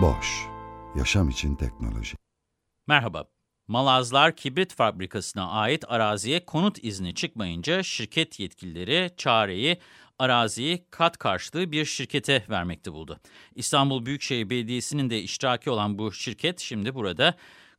Boş, yaşam için teknoloji. Merhaba. Malazlar Kibrit Fabrikası'na ait araziye konut izni çıkmayınca şirket yetkilileri çareyi araziyi kat karşılığı bir şirkete vermekte buldu. İstanbul Büyükşehir Belediyesi'nin de iştiraki olan bu şirket şimdi burada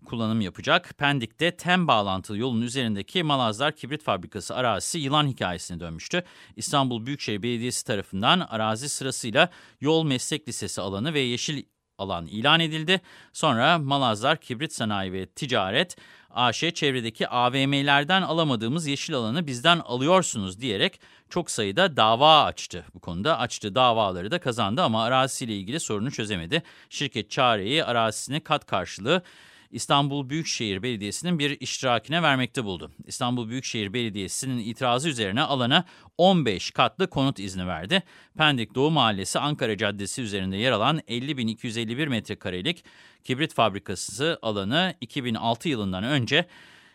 kullanım yapacak. Pendik'te TEM bağlantılı yolun üzerindeki Malazlar Kibrit Fabrikası arazisi yılan hikayesine dönmüştü. İstanbul Büyükşehir Belediyesi tarafından arazi sırasıyla yol meslek lisesi alanı ve yeşil alan ilan edildi. Sonra Malazlar Kibrit Sanayi ve Ticaret AŞ çevredeki AVM'lerden alamadığımız yeşil alanı bizden alıyorsunuz diyerek çok sayıda dava açtı. Bu konuda açtığı davaları da kazandı ama arazisiyle ilgili sorunu çözemedi. Şirket çareyi arazisini kat karşılığı İstanbul Büyükşehir Belediyesi'nin bir iştirakine vermekte buldu. İstanbul Büyükşehir Belediyesi'nin itirazı üzerine alana 15 katlı konut izni verdi. Pendik Doğu Mahallesi Ankara Caddesi üzerinde yer alan 50.251 metrekarelik kibrit fabrikası alanı 2006 yılından önce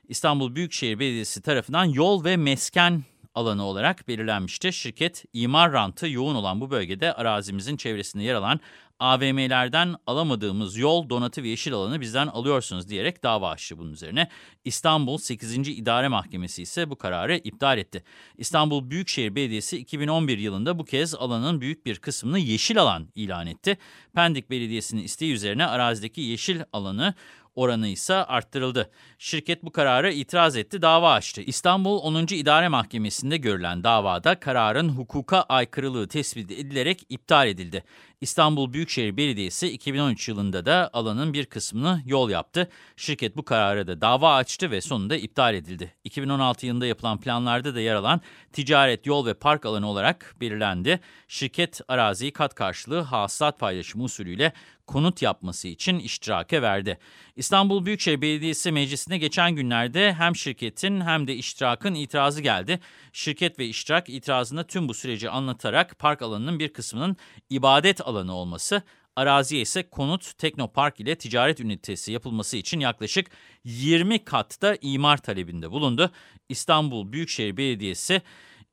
İstanbul Büyükşehir Belediyesi tarafından yol ve mesken alanı olarak belirlenmişti. Şirket imar rantı yoğun olan bu bölgede arazimizin çevresinde yer alan AVM'lerden alamadığımız yol, donatı ve yeşil alanı bizden alıyorsunuz diyerek dava açtı bunun üzerine. İstanbul 8. İdare Mahkemesi ise bu kararı iptal etti. İstanbul Büyükşehir Belediyesi 2011 yılında bu kez alanın büyük bir kısmını yeşil alan ilan etti. Pendik Belediyesi'nin isteği üzerine arazideki yeşil alanı oranı ise arttırıldı. Şirket bu karara itiraz etti, dava açtı. İstanbul 10. İdare Mahkemesi'nde görülen davada kararın hukuka aykırılığı tespit edilerek iptal edildi. İstanbul Büyükşehir Belediyesi 2013 yılında da alanın bir kısmını yol yaptı. Şirket bu karara da dava açtı ve sonunda iptal edildi. 2016 yılında yapılan planlarda da yer alan ticaret, yol ve park alanı olarak belirlendi. Şirket araziyi kat karşılığı hasılat paylaşımı usulüyle konut yapması için iştirake verdi. İstanbul Büyükşehir Belediyesi Meclisi'ne geçen günlerde hem şirketin hem de iştirakın itirazı geldi. Şirket ve iştirak itirazında tüm bu süreci anlatarak park alanının bir kısmının ibadet alanı olması, araziye ise konut, teknopark ile ticaret ünitesi yapılması için yaklaşık 20 katta imar talebinde bulundu. İstanbul Büyükşehir Belediyesi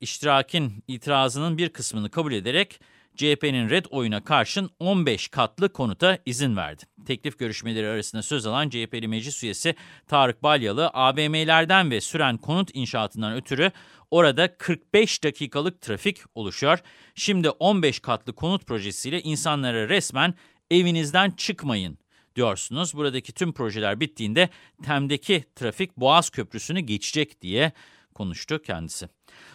iştirakin itirazının bir kısmını kabul ederek CHP'nin red oyuna karşın 15 katlı konuta izin verdi. Teklif görüşmeleri arasında söz alan CHP'li meclis üyesi Tarık Balyalı, ABM'lerden ve süren konut inşaatından ötürü orada 45 dakikalık trafik oluşuyor. Şimdi 15 katlı konut projesiyle insanlara resmen evinizden çıkmayın diyorsunuz. Buradaki tüm projeler bittiğinde Tem'deki trafik Boğaz Köprüsü'nü geçecek diye konuştu kendisi.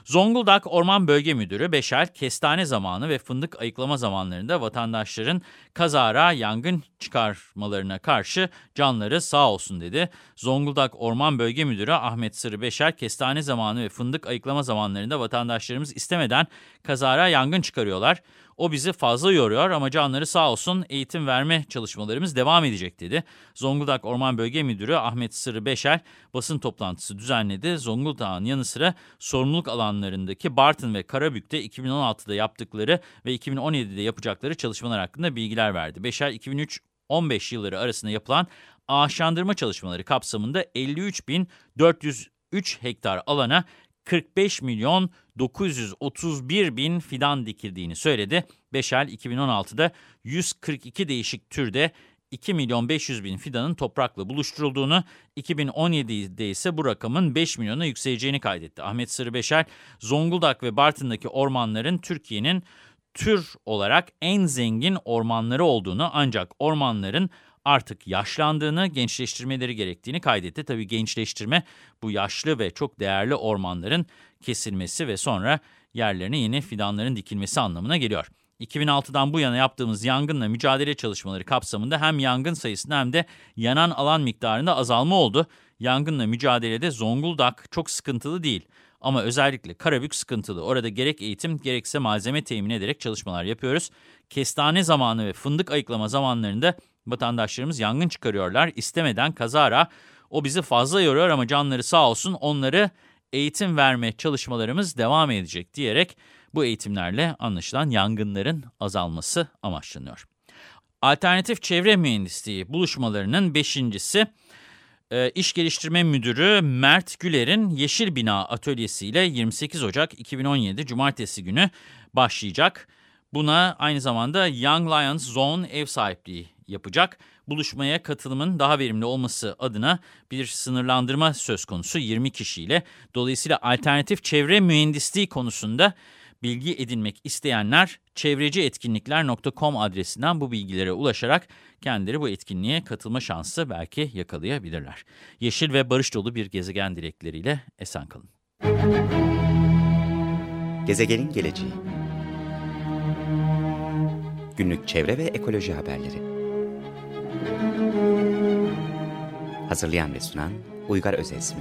Zonguldak Orman Bölge Müdürü Beşer, kestane zamanı ve fındık ayıklama zamanlarında vatandaşların kazara yangın çıkarmalarına karşı canları sağ olsun dedi. Zonguldak Orman Bölge Müdürü Ahmet Sırrı Beşer, kestane zamanı ve fındık ayıklama zamanlarında vatandaşlarımız istemeden kazara yangın çıkarıyorlar. O bizi fazla yoruyor ama canları sağ olsun eğitim verme çalışmalarımız devam edecek dedi. Zonguldak Orman Bölge Müdürü Ahmet Sırrı Beşer basın toplantısı düzenledi. Zonguldak'ın yanı sıra sorumluluk alanlarındaki Bartın ve Karabük'te 2016'da yaptıkları ve 2017'de yapacakları çalışmalar hakkında bilgiler verdi. Beşer 2003-15 yılları arasında yapılan ağaçlandırma çalışmaları kapsamında 53.403 hektar alana 45 milyon 931 bin fidan dikildiğini söyledi. Beşel 2016'da 142 değişik türde 2 milyon 500 bin fidanın toprakla buluşturulduğunu, 2017'de ise bu rakamın 5 milyona yükseleceğini kaydetti. Ahmet Sırrı Beşer, Zonguldak ve Bartın'daki ormanların Türkiye'nin tür olarak en zengin ormanları olduğunu ancak ormanların artık yaşlandığını, gençleştirmeleri gerektiğini kaydetti. Tabii gençleştirme bu yaşlı ve çok değerli ormanların kesilmesi ve sonra yerlerine yeni fidanların dikilmesi anlamına geliyor. 2006'dan bu yana yaptığımız yangınla mücadele çalışmaları kapsamında hem yangın sayısında hem de yanan alan miktarında azalma oldu. Yangınla mücadelede Zonguldak çok sıkıntılı değil. Ama özellikle Karabük sıkıntılı. Orada gerek eğitim gerekse malzeme temin ederek çalışmalar yapıyoruz. Kestane zamanı ve fındık ayıklama zamanlarında vatandaşlarımız yangın çıkarıyorlar. İstemeden kazara o bizi fazla yoruyor ama canları sağ olsun onları eğitim verme çalışmalarımız devam edecek diyerek bu eğitimlerle anlaşılan yangınların azalması amaçlanıyor. Alternatif çevre mühendisliği buluşmalarının beşincisi e, İş Geliştirme Müdürü Mert Güler'in Yeşil Bina Atölyesi ile 28 Ocak 2017 Cumartesi günü başlayacak. Buna aynı zamanda Young Lions Zone ev sahipliği yapacak. Buluşmaya katılımın daha verimli olması adına bir sınırlandırma söz konusu 20 kişiyle. Dolayısıyla alternatif çevre mühendisliği konusunda bilgi edinmek isteyenler çevrecietkinlikler.com adresinden bu bilgilere ulaşarak kendileri bu etkinliğe katılma şansı belki yakalayabilirler. Yeşil ve barış dolu bir gezegen dilekleriyle esen kalın. Gezegenin geleceği Günlük çevre ve ekoloji haberleri Hazırlayan ve sunan Uygar Özesmi